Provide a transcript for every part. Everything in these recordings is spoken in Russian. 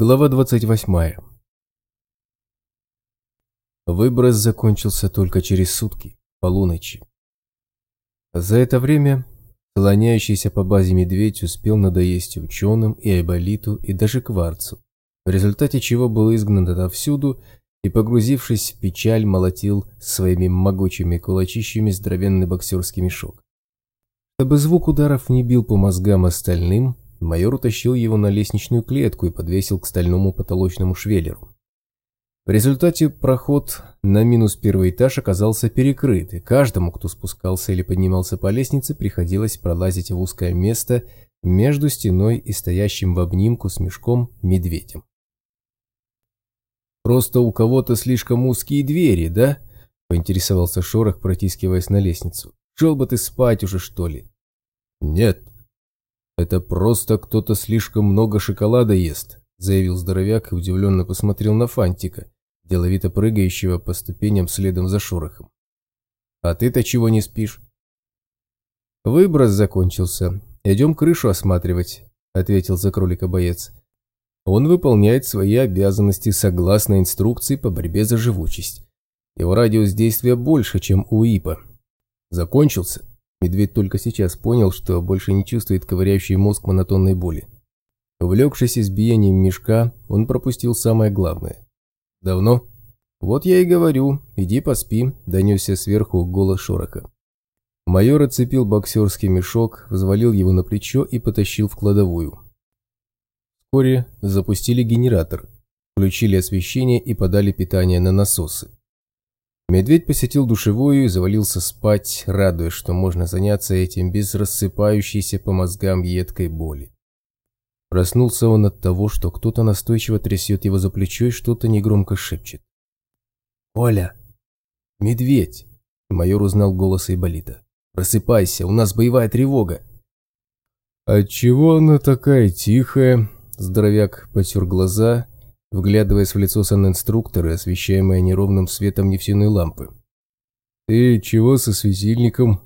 Глава 28. Выброс закончился только через сутки, полуночи. За это время слоняющийся по базе медведь успел надоесть ученым и айболиту, и даже кварцу, в результате чего был изгнан отовсюду и, погрузившись в печаль, молотил своими могучими кулачищами здоровенный боксерский мешок. Чтобы звук ударов не бил по мозгам остальным, майор утащил его на лестничную клетку и подвесил к стальному потолочному швеллеру. В результате проход на минус первый этаж оказался перекрыт, и каждому, кто спускался или поднимался по лестнице, приходилось пролазить в узкое место между стеной и стоящим в обнимку с мешком медведем. «Просто у кого-то слишком узкие двери, да?» – поинтересовался Шорох, протискиваясь на лестницу. «Шел бы ты спать уже, что ли?» «Нет, «Это просто кто-то слишком много шоколада ест», – заявил здоровяк и удивленно посмотрел на Фантика, деловито прыгающего по ступеням следом за шорохом. «А ты-то чего не спишь?» «Выброс закончился. Идем крышу осматривать», – ответил за кролика боец. «Он выполняет свои обязанности согласно инструкции по борьбе за живучесть. Его радиус действия больше, чем у ИПа. Закончился?» Медведь только сейчас понял, что больше не чувствует ковыряющий мозг монотонной боли. Увлекшись избиением мешка, он пропустил самое главное. «Давно?» «Вот я и говорю, иди поспи», – донесся сверху голос шороха. Майор отцепил боксерский мешок, взвалил его на плечо и потащил в кладовую. Вскоре запустили генератор, включили освещение и подали питание на насосы. Медведь посетил душевую и завалился спать, радуясь, что можно заняться этим без рассыпающейся по мозгам едкой боли. Проснулся он от того, что кто-то настойчиво трясет его за плечо и что-то негромко шепчет. «Оля! Медведь!» Майор узнал голос Айболита. «Просыпайся, у нас боевая тревога!» «Отчего она такая тихая?» Здоровяк потер глаза вглядываясь в лицо санинструктора, освещаемое неровным светом нефтяной лампы. «Ты чего со светильником?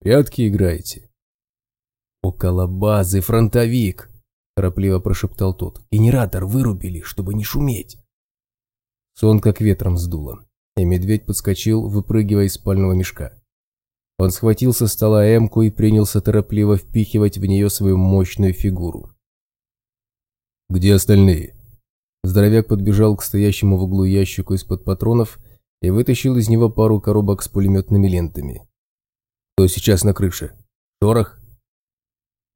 Прятки играете?» «Около базы фронтовик», – торопливо прошептал тот. «Генератор вырубили, чтобы не шуметь». Сон как ветром сдуло, и медведь подскочил, выпрыгивая из спального мешка. Он схватил со стола эмку и принялся торопливо впихивать в нее свою мощную фигуру. «Где остальные?» Здоровяк подбежал к стоящему в углу ящику из-под патронов и вытащил из него пару коробок с пулеметными лентами. «Кто сейчас на крыше? Шорох?»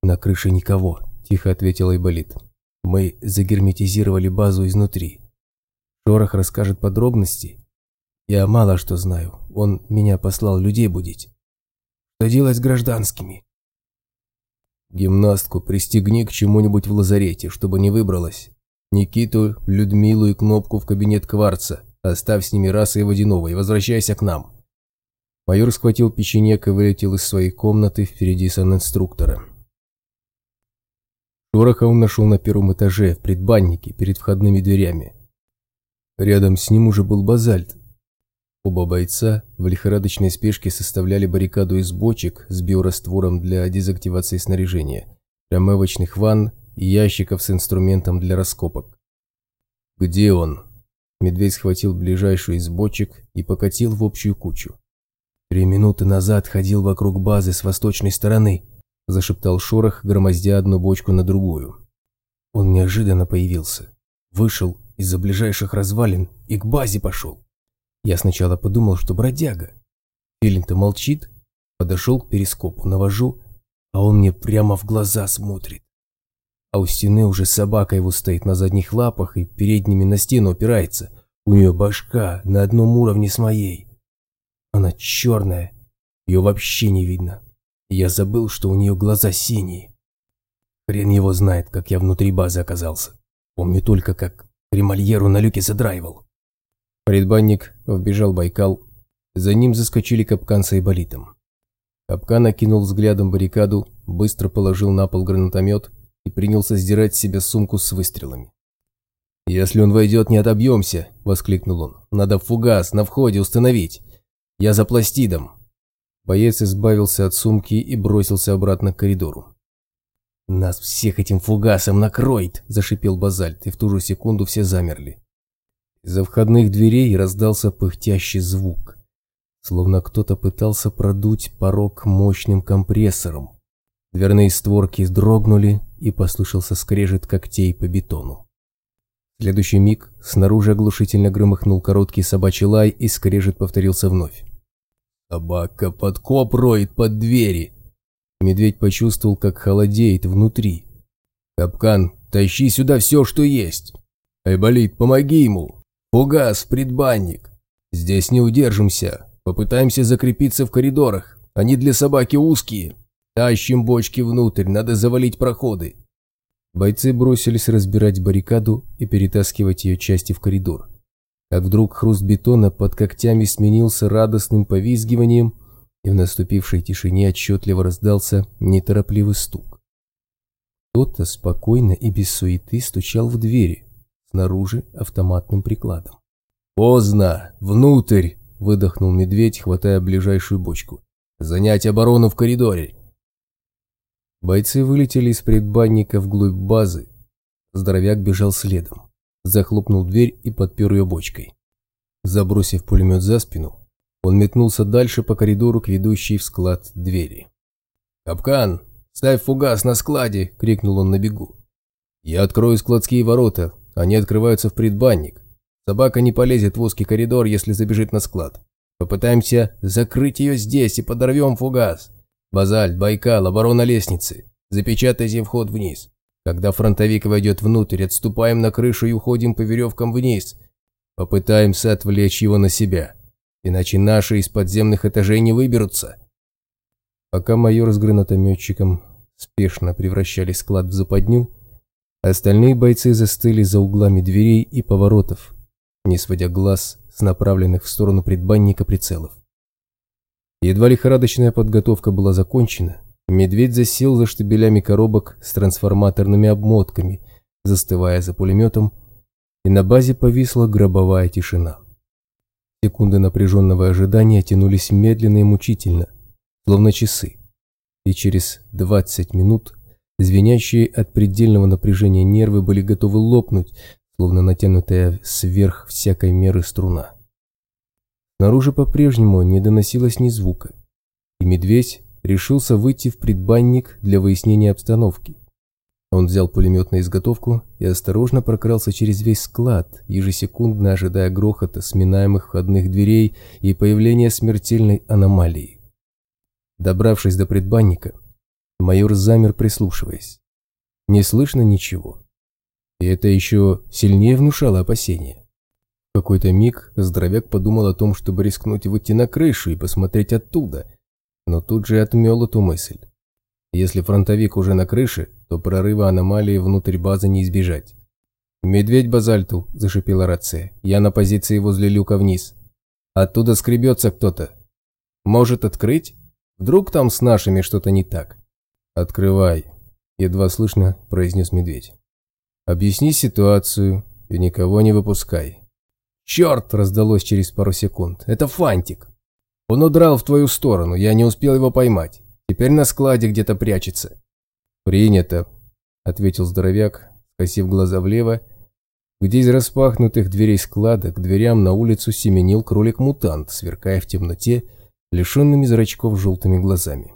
«На крыше никого», – тихо ответил Айболит. «Мы загерметизировали базу изнутри. Шорох расскажет подробности. Я мало что знаю. Он меня послал людей будить. Что делать с гражданскими?» «Гимнастку пристегни к чему-нибудь в лазарете, чтобы не выбралась. Никиту, Людмилу и Кнопку в кабинет Кварца. Оставь с ними раса и водяного и возвращайся к нам. Майор схватил печенек и вылетел из своей комнаты впереди санинструктора. Шороха он нашел на первом этаже, в предбаннике, перед входными дверями. Рядом с ним уже был базальт. Оба бойца в лихорадочной спешке составляли баррикаду из бочек с биораствором для дезактивации снаряжения, промывочных ванн ящиков с инструментом для раскопок. «Где он?» Медведь схватил ближайшую из бочек и покатил в общую кучу. «Три минуты назад ходил вокруг базы с восточной стороны», – зашептал Шорох, громоздя одну бочку на другую. Он неожиданно появился. Вышел из-за ближайших развалин и к базе пошел. Я сначала подумал, что бродяга. Филин-то молчит. Подошел к перископу, навожу, а он мне прямо в глаза смотрит а у стены уже собака его стоит на задних лапах и передними на стену опирается. У нее башка на одном уровне с моей. Она черная, ее вообще не видно. Я забыл, что у нее глаза синие. Хрен его знает, как я внутри базы оказался. Помню только, как кремальеру на люке задраивал. Предбанник вбежал Байкал. За ним заскочили капкан с айболитом. Капкан окинул взглядом баррикаду, быстро положил на пол гранатомет и принялся сдирать с себя сумку с выстрелами. «Если он войдет, не отобьемся!» – воскликнул он. «Надо фугас на входе установить! Я за пластидом!» Боец избавился от сумки и бросился обратно к коридору. «Нас всех этим фугасом накроет!» – зашипел базальт, и в ту же секунду все замерли. Из-за входных дверей раздался пыхтящий звук, словно кто-то пытался продуть порог мощным компрессором. Дверные створки дрогнули, и послышался скрежет когтей по бетону. В следующий миг снаружи оглушительно громыхнул короткий собачий лай, и скрежет повторился вновь. «Собака подкоп роет под двери!» Медведь почувствовал, как холодеет внутри. «Капкан, тащи сюда все, что есть!» «Айболит, помоги ему!» «Фугас, предбанник!» «Здесь не удержимся. Попытаемся закрепиться в коридорах. Они для собаки узкие. Тащим бочки внутрь, надо завалить проходы». Бойцы бросились разбирать баррикаду и перетаскивать ее части в коридор. Как вдруг хруст бетона под когтями сменился радостным повизгиванием, и в наступившей тишине отчетливо раздался неторопливый стук. Кто-то спокойно и без суеты стучал в двери, снаружи автоматным прикладом. «Поздно! Внутрь!» – выдохнул медведь, хватая ближайшую бочку. «Занять оборону в коридоре!» Бойцы вылетели из предбанника вглубь базы. Здоровяк бежал следом. Захлопнул дверь и подпер ее бочкой. Забросив пулемет за спину, он метнулся дальше по коридору к ведущей в склад двери. «Капкан! Ставь фугас на складе!» – крикнул он на бегу. «Я открою складские ворота, они открываются в предбанник. Собака не полезет в узкий коридор, если забежит на склад. Попытаемся закрыть ее здесь и подорвем фугас. Базальт, Байкал, оборона лестницы. Запечатайте вход вниз. Когда фронтовик войдет внутрь, отступаем на крышу и уходим по веревкам вниз. Попытаемся отвлечь его на себя. Иначе наши из подземных этажей не выберутся. Пока майор с гранатометчиком спешно превращали склад в западню, остальные бойцы застыли за углами дверей и поворотов, не сводя глаз с направленных в сторону предбанника прицелов. Едва лихорадочная подготовка была закончена, медведь засел за штабелями коробок с трансформаторными обмотками, застывая за пулеметом, и на базе повисла гробовая тишина. Секунды напряженного ожидания тянулись медленно и мучительно, словно часы, и через 20 минут звенящие от предельного напряжения нервы были готовы лопнуть, словно натянутая сверх всякой меры струна. Снаружи по-прежнему не доносилось ни звука, и медведь решился выйти в предбанник для выяснения обстановки. Он взял пулемет на изготовку и осторожно прокрался через весь склад, ежесекундно ожидая грохота сминаемых входных дверей и появления смертельной аномалии. Добравшись до предбанника, майор замер, прислушиваясь. Не слышно ничего. И это еще сильнее внушало опасения какой-то миг здоровяк подумал о том, чтобы рискнуть выйти на крышу и посмотреть оттуда, но тут же отмел эту мысль. Если фронтовик уже на крыше, то прорыва аномалии внутрь базы не избежать. «Медведь базальту», – зашипела рация. «Я на позиции возле люка вниз. Оттуда скребется кто-то. Может открыть? Вдруг там с нашими что-то не так?» «Открывай», – едва слышно произнес медведь. «Объясни ситуацию и никого не выпускай. «Черт!» – раздалось через пару секунд. «Это Фантик!» «Он удрал в твою сторону, я не успел его поймать. Теперь на складе где-то прячется». «Принято», – ответил здоровяк, скосив глаза влево, где из распахнутых дверей склада к дверям на улицу семенил кролик-мутант, сверкая в темноте, лишенными зрачков желтыми глазами.